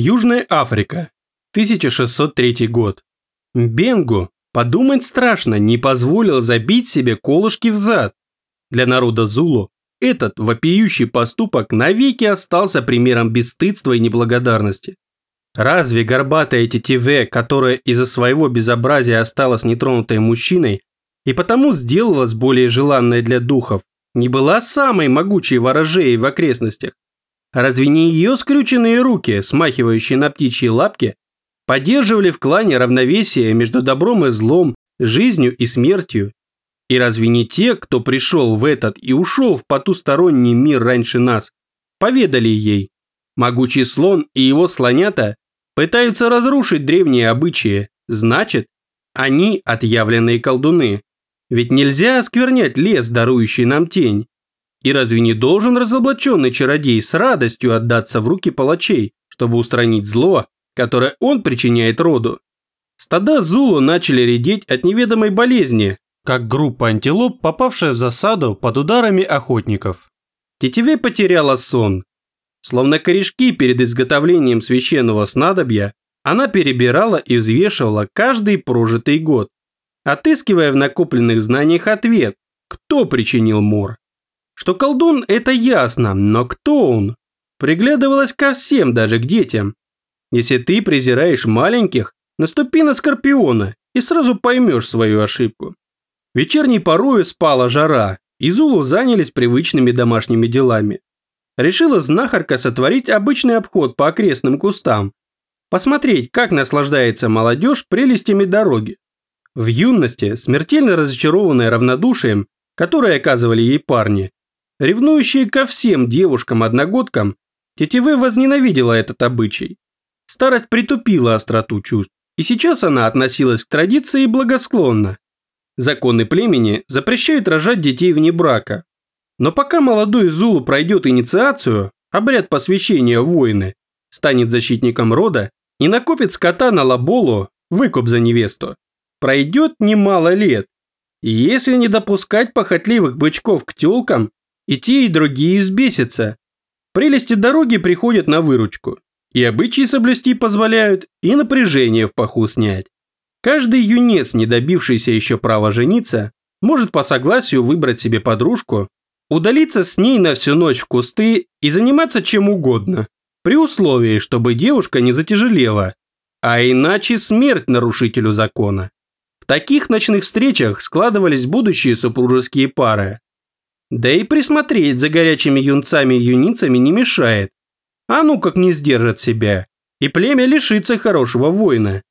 Южная Африка, 1603 год. Бенгу, подумать страшно, не позволил забить себе колышки в зад. Для народа Зулу этот вопиющий поступок навеки остался примером бесстыдства и неблагодарности. Разве горбатая тетиве, которая из-за своего безобразия осталась нетронутой мужчиной и потому сделалась более желанной для духов, не была самой могучей ворожеей в окрестностях? Разве не ее скрюченные руки, смахивающие на птичьи лапки, поддерживали в клане равновесие между добром и злом, жизнью и смертью? И разве не те, кто пришел в этот и ушел в потусторонний мир раньше нас, поведали ей? Могучий слон и его слонята пытаются разрушить древние обычаи, значит, они отъявленные колдуны. Ведь нельзя осквернять лес, дарующий нам тень. И разве не должен разоблаченный чародей с радостью отдаться в руки палачей, чтобы устранить зло, которое он причиняет роду? Стада Зулу начали редеть от неведомой болезни, как группа антилоп, попавшая в засаду под ударами охотников. Тетиве потеряла сон. Словно корешки перед изготовлением священного снадобья, она перебирала и взвешивала каждый прожитый год, отыскивая в накопленных знаниях ответ, кто причинил мор. Что колдун – это ясно, но кто он? Приглядывалась ко всем, даже к детям. Если ты презираешь маленьких, наступи на скорпиона и сразу поймешь свою ошибку. Вечерней порою спала жара, и Зулу занялись привычными домашними делами. Решила знахарка сотворить обычный обход по окрестным кустам, посмотреть, как наслаждается молодежь прелестями дороги. В юности, смертельно разочарованная равнодушием, которое оказывали ей парни, Ревнующая ко всем девушкам-одногодкам, Тетиве возненавидела этот обычай. Старость притупила остроту чувств, и сейчас она относилась к традиции благосклонно. Законы племени запрещают рожать детей вне брака. Но пока молодой Зулу пройдет инициацию, обряд посвящения воины, станет защитником рода и накопит скота на лаболу, выкуп за невесту, пройдет немало лет. И если не допускать похотливых бычков к тёлкам, и те, и другие избесятся. Прелести дороги приходят на выручку. И обычаи соблюсти позволяют, и напряжение в паху снять. Каждый юнец, не добившийся еще права жениться, может по согласию выбрать себе подружку, удалиться с ней на всю ночь в кусты и заниматься чем угодно, при условии, чтобы девушка не затяжелела, а иначе смерть нарушителю закона. В таких ночных встречах складывались будущие супружеские пары. Да и присмотреть за горячими юнцами и юницами не мешает. А ну как не сдержат себя. И племя лишится хорошего воина.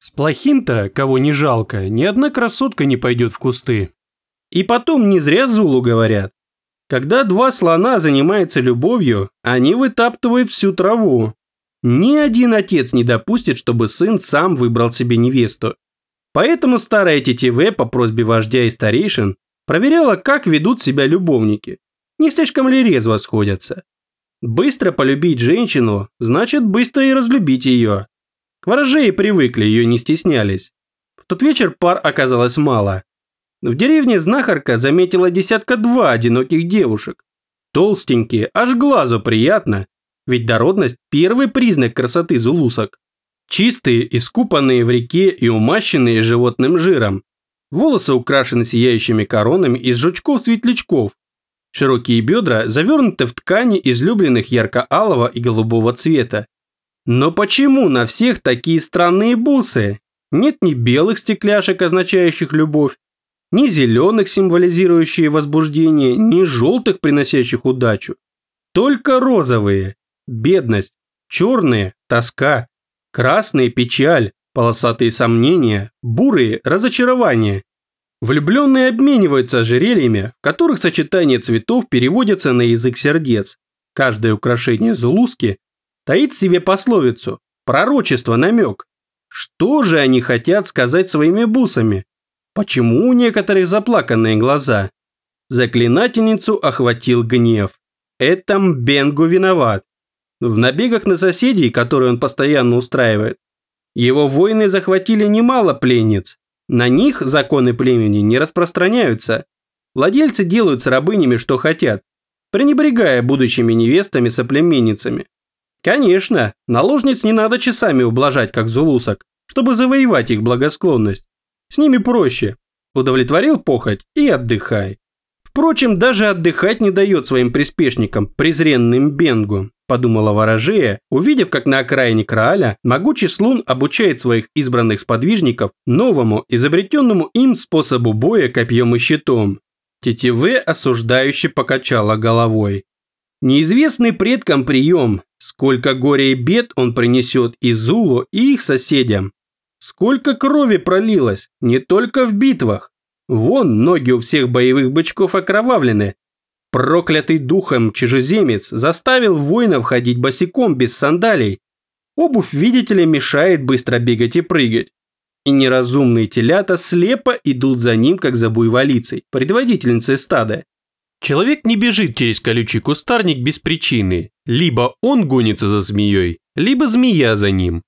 С плохим-то, кого не жалко, ни одна красотка не пойдет в кусты. И потом не зря Зулу говорят. Когда два слона занимаются любовью, они вытаптывают всю траву. Ни один отец не допустит, чтобы сын сам выбрал себе невесту. Поэтому старая тетиве по просьбе вождя и старейшин Проверяла, как ведут себя любовники. Не слишком ли резво сходятся. Быстро полюбить женщину, значит быстро и разлюбить ее. К ворожее привыкли, ее не стеснялись. В тот вечер пар оказалось мало. В деревне знахарка заметила десятка-два одиноких девушек. Толстенькие, аж глазу приятно, ведь дородность – первый признак красоты зулусок. Чистые, искупанные в реке и умащенные животным жиром, Волосы украшены сияющими коронами из жучков-светлячков. Широкие бедра завернуты в ткани излюбленных ярко-алого и голубого цвета. Но почему на всех такие странные бусы? Нет ни белых стекляшек, означающих любовь, ни зеленых, символизирующие возбуждение, ни желтых, приносящих удачу. Только розовые – бедность, черные – тоска, красные – печаль, полосатые сомнения, бурые разочарования. Влюбленные обмениваются ожерельями, в которых сочетание цветов переводится на язык сердец. Каждое украшение зулуски таит в себе пословицу, пророчество, намек. Что же они хотят сказать своими бусами? Почему у некоторых заплаканные глаза? Заклинательницу охватил гнев. Это Мбенгу виноват. В набегах на соседей, которые он постоянно устраивает, его воины захватили немало пленниц. На них законы племени не распространяются. Владельцы делают с рабынями, что хотят, пренебрегая будущими невестами-соплеменницами. Конечно, наложниц не надо часами ублажать, как зулусок, чтобы завоевать их благосклонность. С ними проще. Удовлетворил похоть и отдыхай. Впрочем, даже отдыхать не дает своим приспешникам, презренным Бенгу, подумала ворожея, увидев, как на окраине Крааля могучий слун обучает своих избранных сподвижников новому, изобретенному им способу боя копьем и щитом. Тетиве осуждающе покачала головой. Неизвестный предкам прием, сколько горя и бед он принесет и Зулу, и их соседям. Сколько крови пролилось, не только в битвах. Вон ноги у всех боевых бычков окровавлены. Проклятый духом чужеземец заставил воинов ходить босиком без сандалий. Обувь, видите ли, мешает быстро бегать и прыгать. И неразумные телята слепо идут за ним, как за буйволицей, предводительницей стада. Человек не бежит через колючий кустарник без причины. Либо он гонится за змеей, либо змея за ним.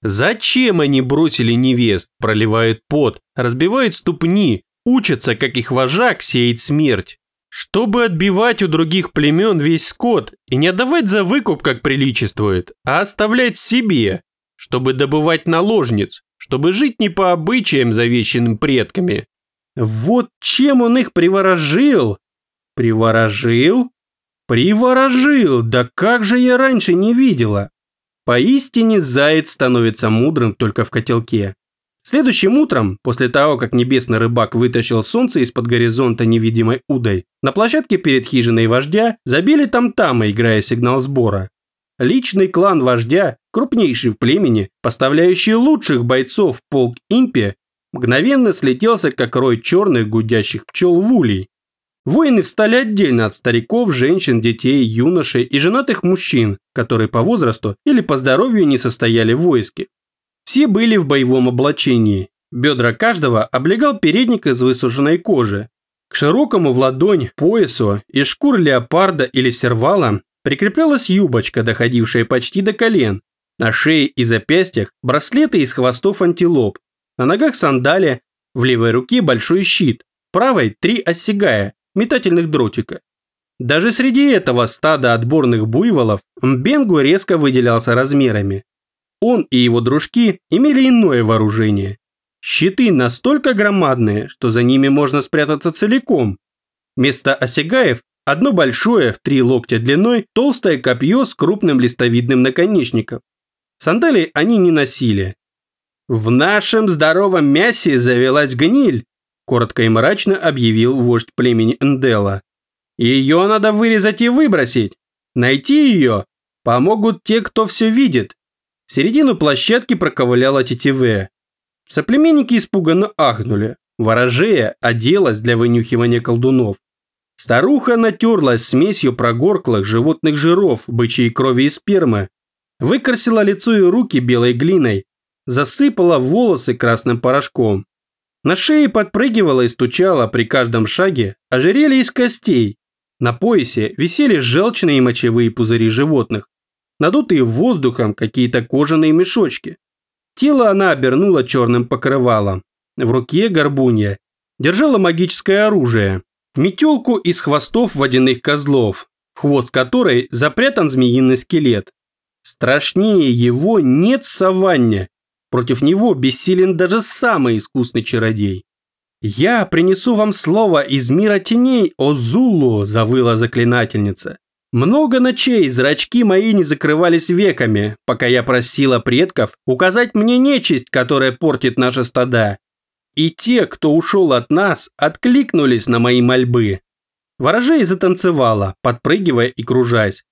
Зачем они бросили невест, проливают пот, разбивают ступни, учатся, как их вожак сеять смерть? Чтобы отбивать у других племен весь скот и не отдавать за выкуп, как приличествует, а оставлять себе, чтобы добывать наложниц, чтобы жить не по обычаям, завещанным предками. Вот чем он их приворожил? Приворожил? Приворожил, да как же я раньше не видела? Поистине заяц становится мудрым только в котелке. Следующим утром, после того, как небесный рыбак вытащил солнце из-под горизонта невидимой удой, на площадке перед хижиной вождя забили там-тамы, играя сигнал сбора. Личный клан вождя, крупнейший в племени, поставляющий лучших бойцов в полк Импи, мгновенно слетелся, как рой черных гудящих пчел в улей. Воины встали отдельно от стариков, женщин, детей, юношей и женатых мужчин, которые по возрасту или по здоровью не состояли в войске. Все были в боевом облачении. Бедра каждого облегал передник из высушенной кожи. К широкому в ладонь поясу из шкур леопарда или сервала прикреплялась юбочка, доходившая почти до колен. На шее и запястьях браслеты из хвостов антилоп. На ногах сандалия, в левой руке большой щит, правой три осягая, метательных дротика. Даже среди этого стада отборных буйволов Мбенгу резко выделялся размерами. Он и его дружки имели иное вооружение. Щиты настолько громадные, что за ними можно спрятаться целиком. Вместо осягаев одно большое в три локтя длиной толстое копье с крупным листовидным наконечником. Сандалии они не носили. В нашем здоровом мясе завелась гниль, коротко и мрачно объявил вождь племени Эндела. Ее надо вырезать и выбросить. Найти ее помогут те, кто все видит. В середину площадки проковыляла тетиве. Соплеменники испуганно ахнули. Ворожея оделась для вынюхивания колдунов. Старуха натерлась смесью прогорклых животных жиров, бычьей крови и спермы. Выкрасила лицо и руки белой глиной. Засыпала волосы красным порошком. На шее подпрыгивала и стучала при каждом шаге ожерелье из костей. На поясе висели желчные и мочевые пузыри животных, надутые воздухом какие-то кожаные мешочки. Тело она обернула черным покрывалом. В руке горбунья держала магическое оружие. Метелку из хвостов водяных козлов, хвост которой запрятан змеиный скелет. Страшнее его нет в саванне, Против него бессилен даже самый искусный чародей. «Я принесу вам слово из мира теней, о Зулу!» – завыла заклинательница. «Много ночей зрачки мои не закрывались веками, пока я просила предков указать мне нечисть, которая портит наши стада. И те, кто ушел от нас, откликнулись на мои мольбы». Ворожей затанцевала, подпрыгивая и кружась,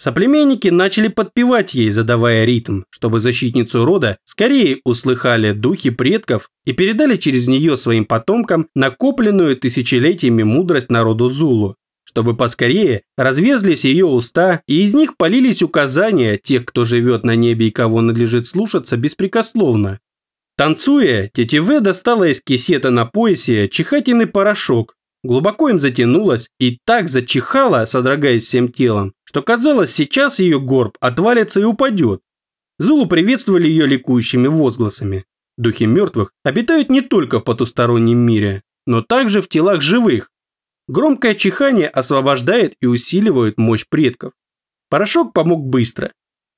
Соплеменники начали подпевать ей, задавая ритм, чтобы защитницу рода скорее услыхали духи предков и передали через нее своим потомкам накопленную тысячелетиями мудрость народу Зулу, чтобы поскорее разверзлись ее уста и из них полились указания тех, кто живет на небе и кого надлежит слушаться беспрекословно. Танцуя, Тетиве достала из кисета на поясе чихательный порошок, глубоко им затянулась и так зачихала, содрогаясь всем телом, что казалось, сейчас ее горб отвалится и упадет. Зулу приветствовали ее ликующими возгласами. Духи мертвых обитают не только в потустороннем мире, но также в телах живых. Громкое чихание освобождает и усиливает мощь предков. Порошок помог быстро.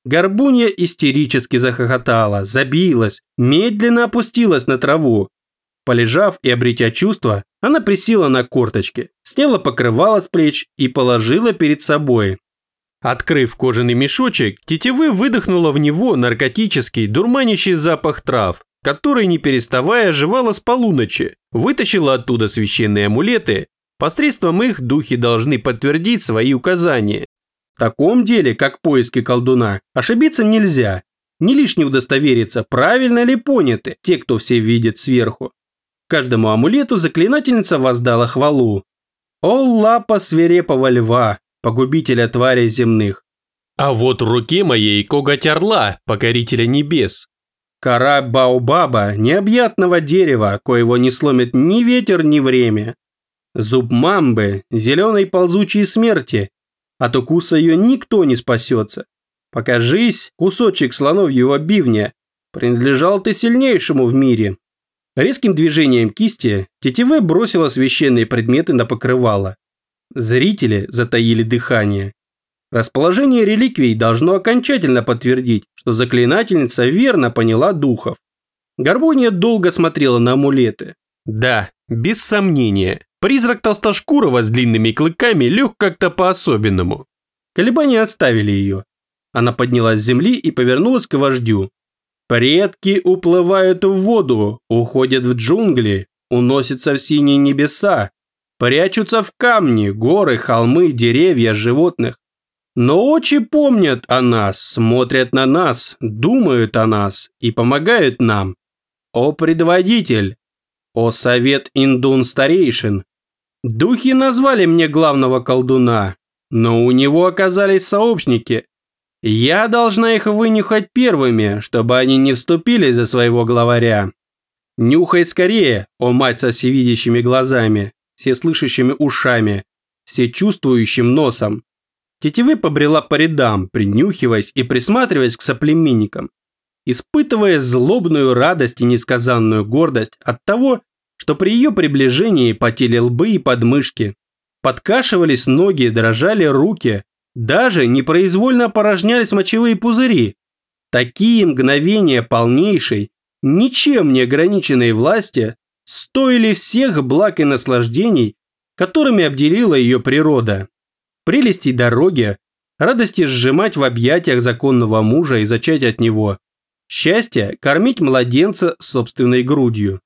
Горбунья истерически захохотала, забилась, медленно опустилась на траву. Полежав и обретя чувство, она присела на корточки, сняла покрывало с плеч и положила перед собой. Открыв кожаный мешочек, тетивы выдохнула в него наркотический, дурманящий запах трав, который, не переставая, жевала с полуночи, вытащила оттуда священные амулеты, посредством их духи должны подтвердить свои указания. В таком деле, как поиски колдуна, ошибиться нельзя. Не лишне удостовериться, правильно ли поняты те, кто все видит сверху. Каждому амулету заклинательница воздала хвалу. «О лапа свирепого льва, погубителя тварей земных!» А вот в руке моей коготь орла, покорителя небес. Кора баобаба, необъятного дерева, коего не сломит ни ветер, ни время. Зуб мамбы, зеленой ползучей смерти. От укуса ее никто не спасется. Покажись, кусочек слоновьего бивня, принадлежал ты сильнейшему в мире, Резким движением кисти тетиве бросила священные предметы на покрывало. Зрители затаили дыхание. Расположение реликвий должно окончательно подтвердить, что заклинательница верно поняла духов. Гармония долго смотрела на амулеты. Да, без сомнения, призрак толстошкурого с длинными клыками лег как-то по-особенному. Колебания отставили ее. Она поднялась с земли и повернулась к вождю. Предки уплывают в воду, уходят в джунгли, уносятся в синие небеса, прячутся в камни, горы, холмы, деревья, животных. Но очи помнят о нас, смотрят на нас, думают о нас и помогают нам. О предводитель, о совет индун старейшин. Духи назвали мне главного колдуна, но у него оказались сообщники, я должна их вынюхать первыми, чтобы они не вступили за своего главаря. Нюхай скорее, о мать со всевидящими глазами, всеслышащими ушами, всечувствующим носом. Тетивы побрела по рядам, принюхиваясь и присматриваясь к соплеменникам, испытывая злобную радость и несказанную гордость от того, что при ее приближении потели лбы и подмышки, подкашивались ноги, дрожали руки, даже непроизвольно порожнялись мочевые пузыри. Такие мгновения полнейшей, ничем не ограниченной власти стоили всех благ и наслаждений, которыми обделила ее природа. Прелести дороги, радости сжимать в объятиях законного мужа и зачать от него. Счастье – кормить младенца собственной грудью.